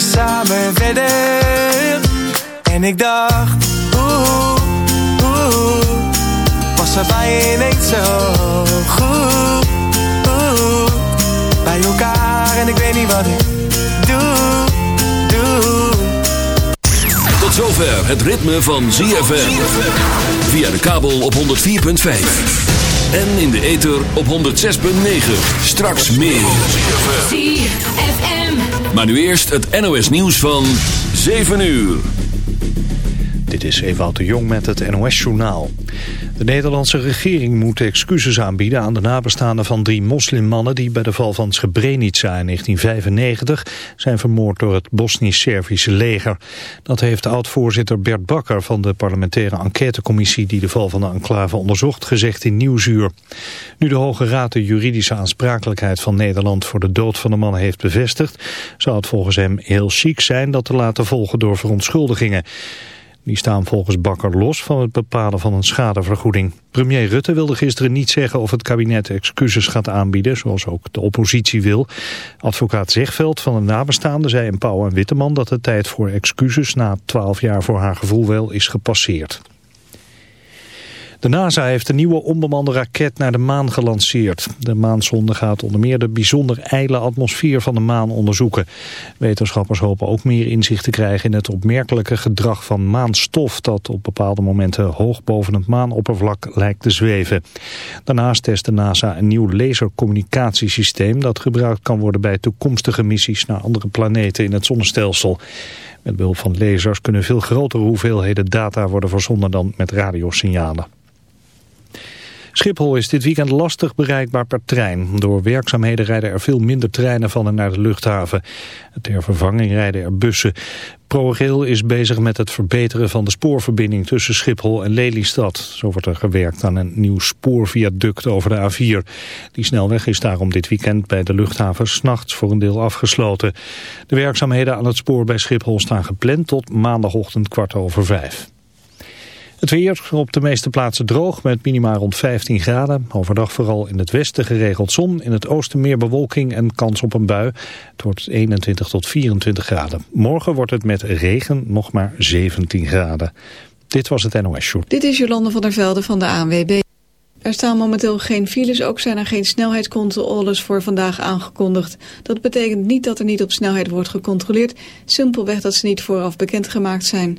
samen verder. En ik dacht Oeh, oeh Was er bij ineens zo goed? Oeh, Bij elkaar en ik weet niet wat ik doe, doe. Tot zover het ritme van ZFM Via de kabel op 104.5 en in de ether op 106.9. Straks meer. ZFM. Maar nu eerst het NOS nieuws van 7 uur. Dit is Ewout de Jong met het NOS-journaal. De Nederlandse regering moet excuses aanbieden aan de nabestaanden van drie moslimmannen die bij de val van Srebrenica in 1995 zijn vermoord door het Bosnisch-Servische leger. Dat heeft oud-voorzitter Bert Bakker van de parlementaire enquêtecommissie die de val van de enclave onderzocht gezegd in Nieuwsuur. Nu de Hoge Raad de juridische aansprakelijkheid van Nederland voor de dood van de mannen heeft bevestigd, zou het volgens hem heel chic zijn dat te laten volgen door verontschuldigingen. Die staan volgens Bakker los van het bepalen van een schadevergoeding. Premier Rutte wilde gisteren niet zeggen of het kabinet excuses gaat aanbieden, zoals ook de oppositie wil. Advocaat Zegveld van de nabestaanden zei in Pauw en Witteman dat de tijd voor excuses na twaalf jaar voor haar gevoel wel is gepasseerd. De NASA heeft een nieuwe onbemande raket naar de maan gelanceerd. De maansonde gaat onder meer de bijzonder ijle atmosfeer van de maan onderzoeken. Wetenschappers hopen ook meer inzicht te krijgen in het opmerkelijke gedrag van maanstof... dat op bepaalde momenten hoog boven het maanoppervlak lijkt te zweven. Daarnaast test de NASA een nieuw lasercommunicatiesysteem... dat gebruikt kan worden bij toekomstige missies naar andere planeten in het zonnestelsel. Met behulp van lasers kunnen veel grotere hoeveelheden data worden verzonden dan met radiosignalen. Schiphol is dit weekend lastig bereikbaar per trein. Door werkzaamheden rijden er veel minder treinen van en naar de luchthaven. Ter vervanging rijden er bussen. ProRail is bezig met het verbeteren van de spoorverbinding tussen Schiphol en Lelystad. Zo wordt er gewerkt aan een nieuw spoorviaduct over de A4. Die snelweg is daarom dit weekend bij de luchthaven s'nachts voor een deel afgesloten. De werkzaamheden aan het spoor bij Schiphol staan gepland tot maandagochtend kwart over vijf. Het weer op de meeste plaatsen droog met minima rond 15 graden. Overdag vooral in het westen geregeld zon. In het oosten meer bewolking en kans op een bui. Het wordt 21 tot 24 graden. Morgen wordt het met regen nog maar 17 graden. Dit was het NOS Show. Dit is Jolande van der Velde van de ANWB. Er staan momenteel geen files, ook zijn er geen snelheidscontroles voor vandaag aangekondigd. Dat betekent niet dat er niet op snelheid wordt gecontroleerd, simpelweg dat ze niet vooraf bekendgemaakt zijn.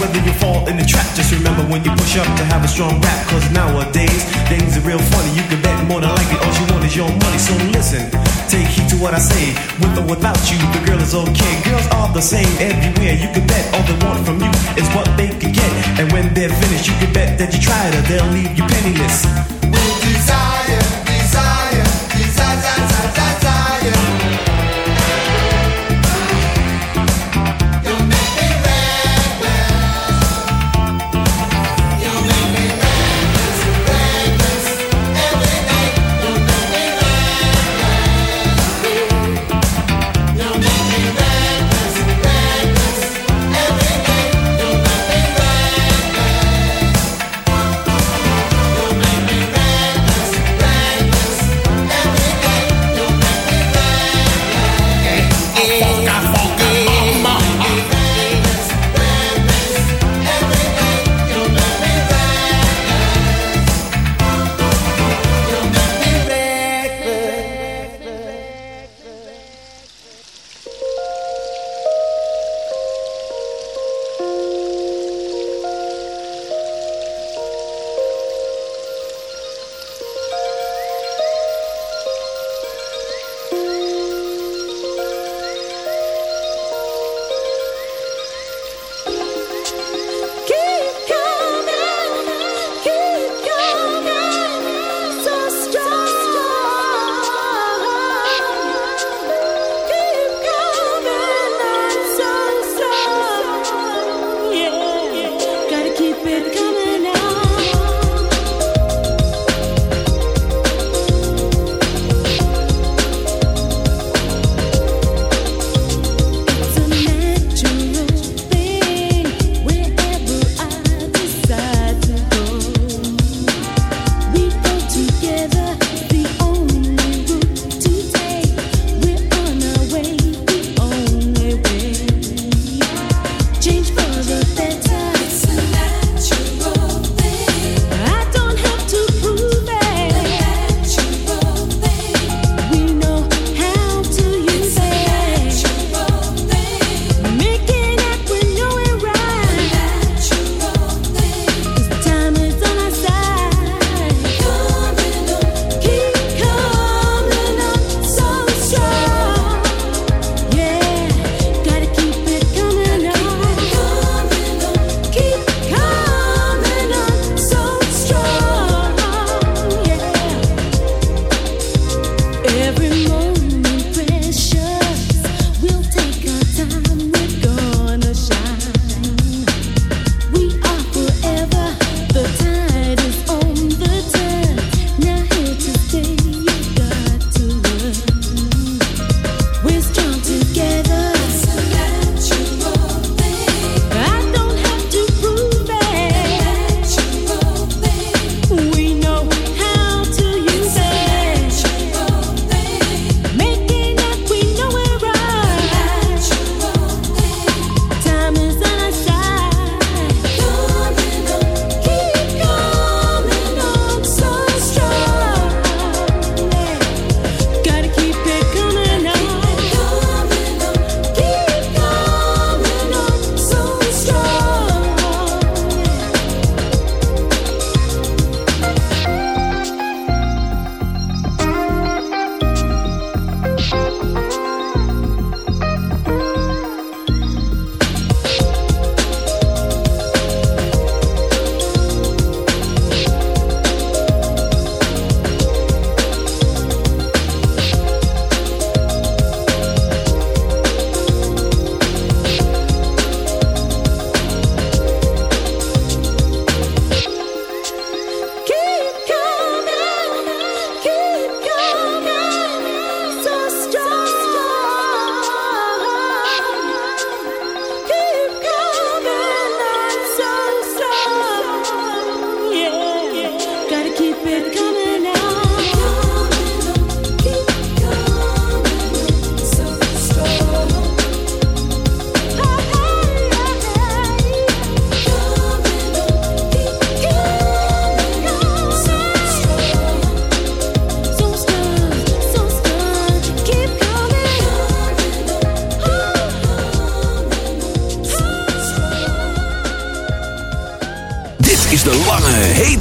whether you fall in the trap. Just remember when you push up to have a strong rap. Cause nowadays, things are real funny. You can bet more than likely all you want is your money. So listen, take heed to what I say. With or without you, the girl is okay. Girls are the same everywhere. You can bet all they want from you is what they can get. And when they're finished, you can bet that you tried to, They'll leave you penniless. With desire.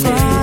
cry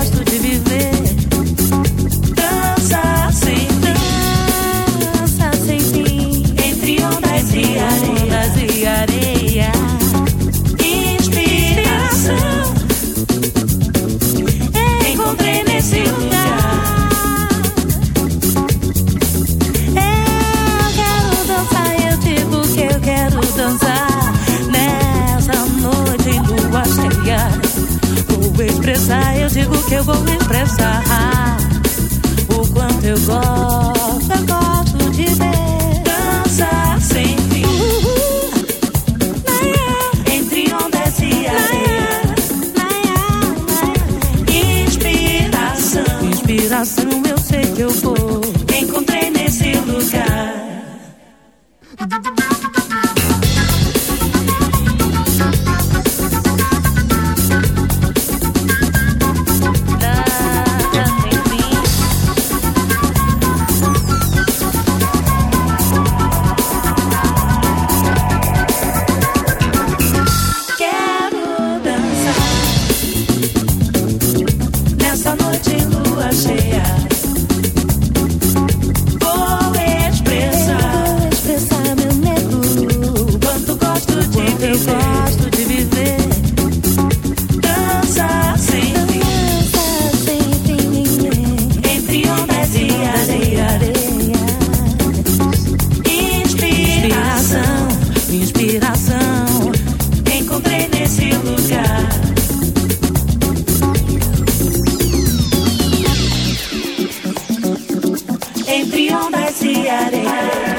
entre ondas y arena.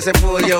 ese pollo.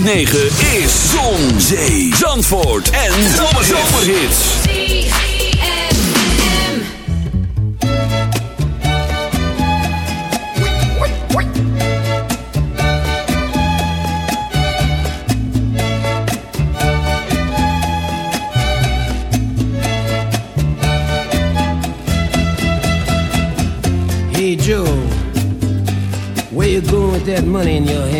106.9 is Zon, Zee, Zandvoort en Zomerhits. Hey Joe, where you going with that money in your hand?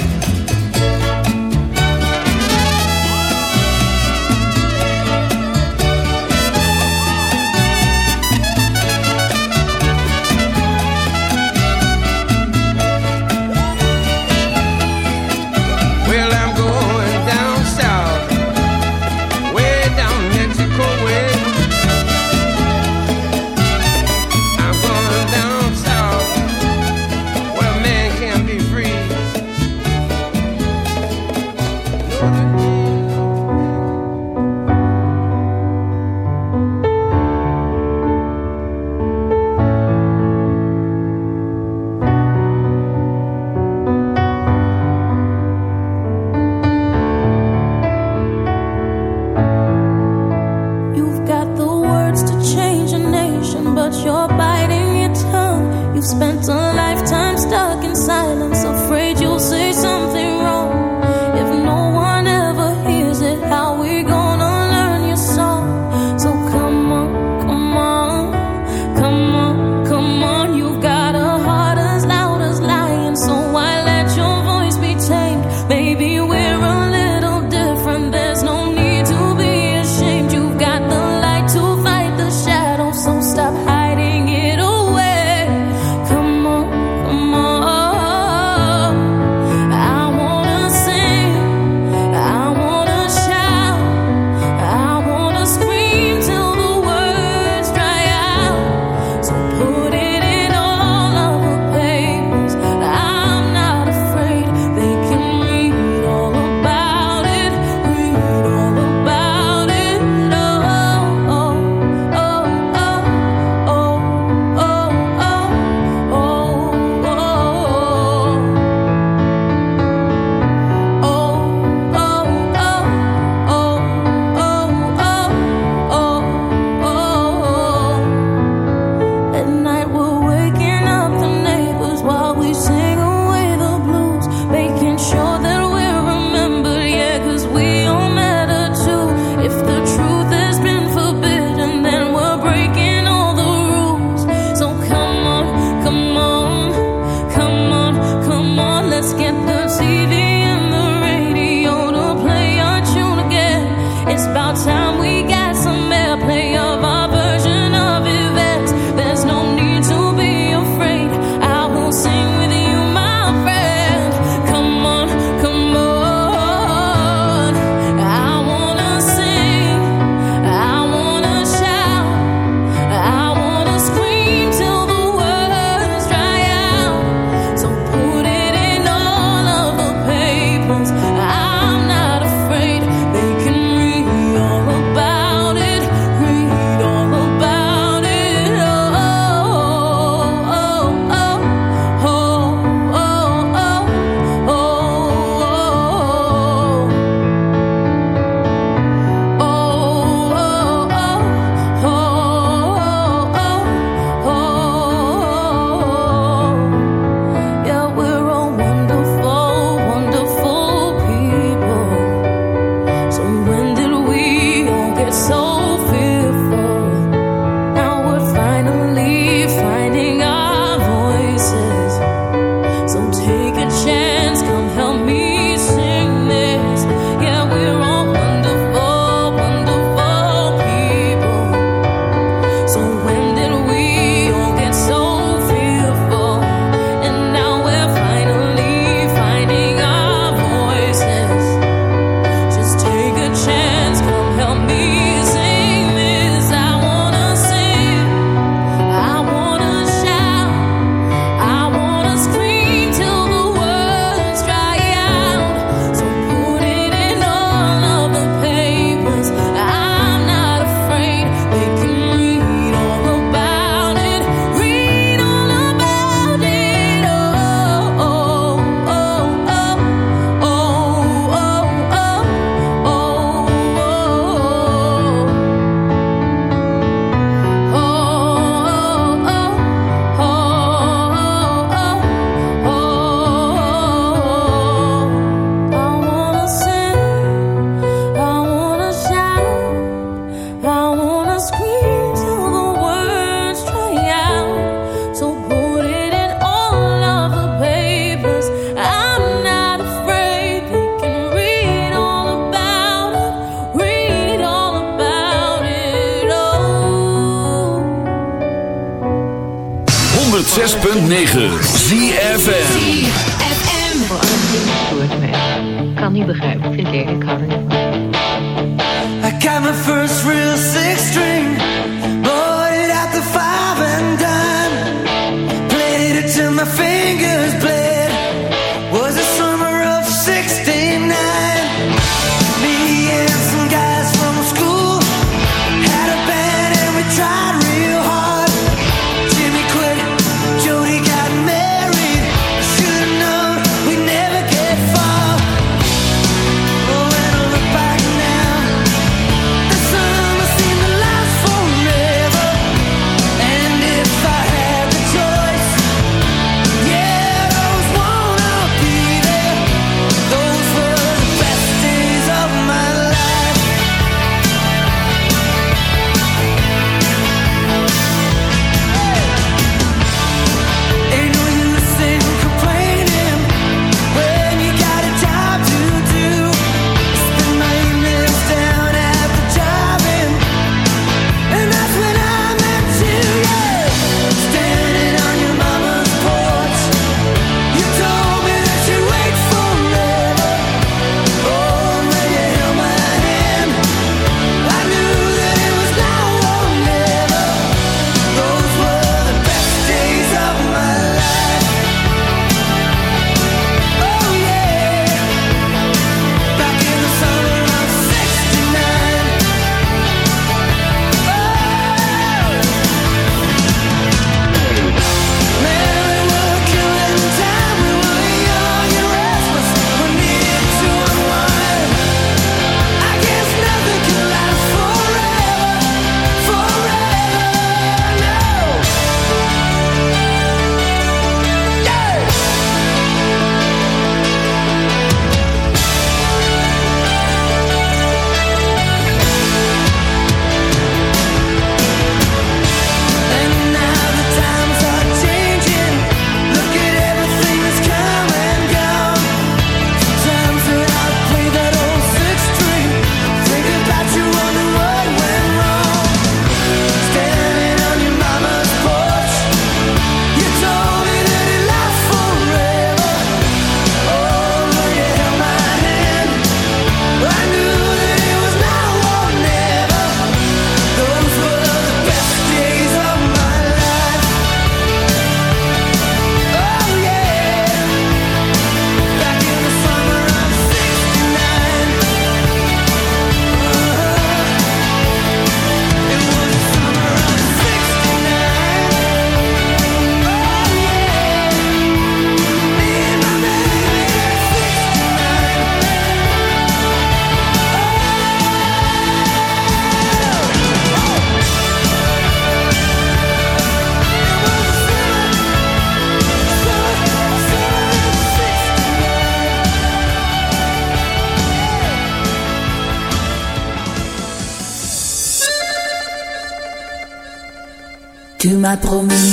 m'a promis.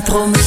ma.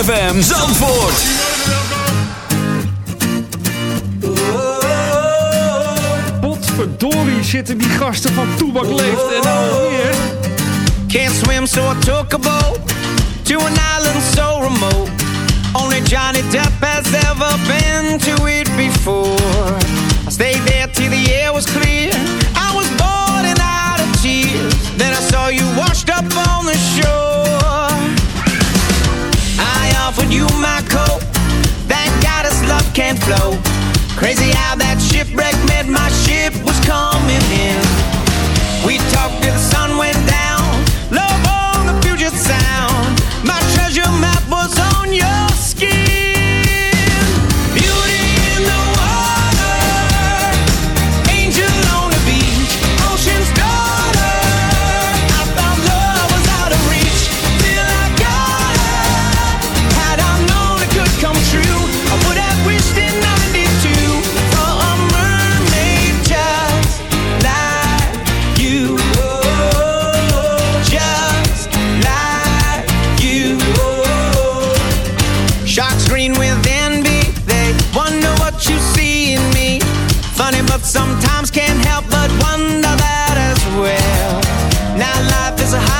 ZFM Zandvoort. Potverdorie zitten die gasten van Toebak Leeft en alweer. Can't swim so I took a boat To an island so remote. Only Johnny Depp has ever been to it before. I stayed there till the air was clear. I was bored and out of tears. Then I saw you washed up on the shore. you my coat. Thank God us love can flow. Crazy how that shipwreck meant my ship was coming in. We talked till the sun went down. Now life is a high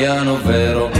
italiano vero.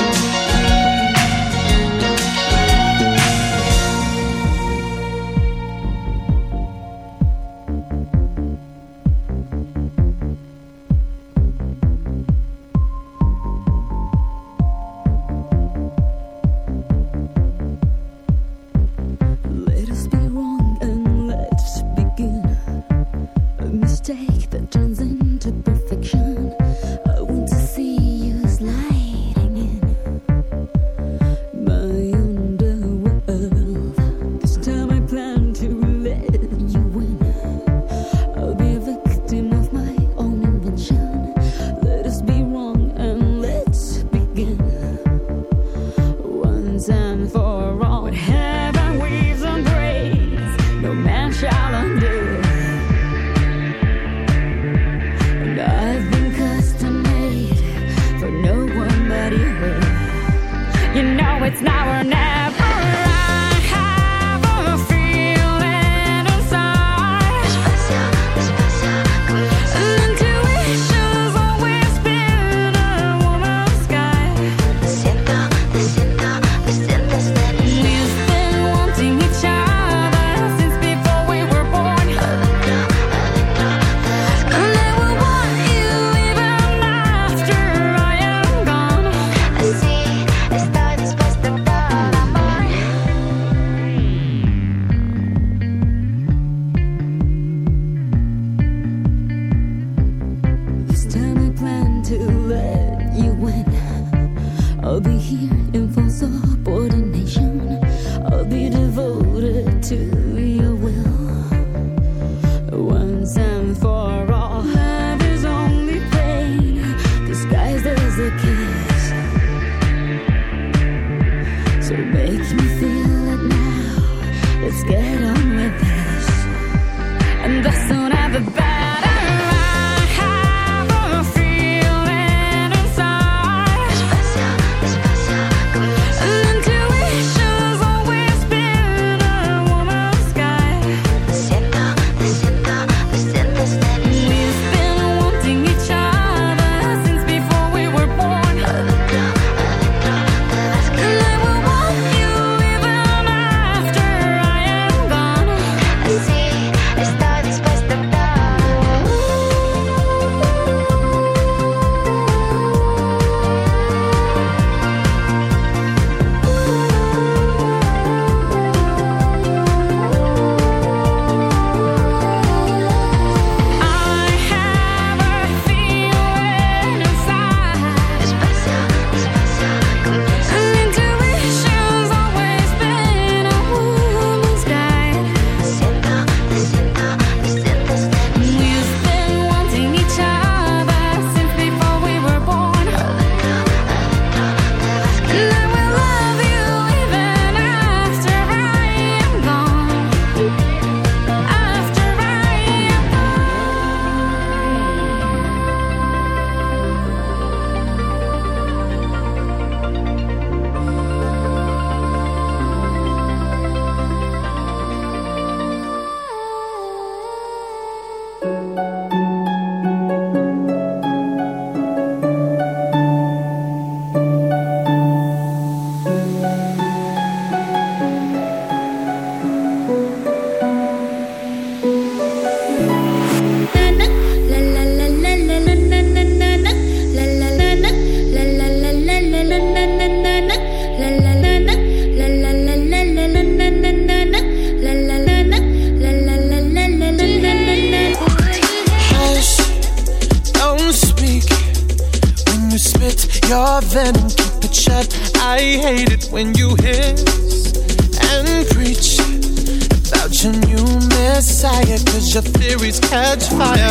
Let's get on with this, and that's not ever bad. catch fire.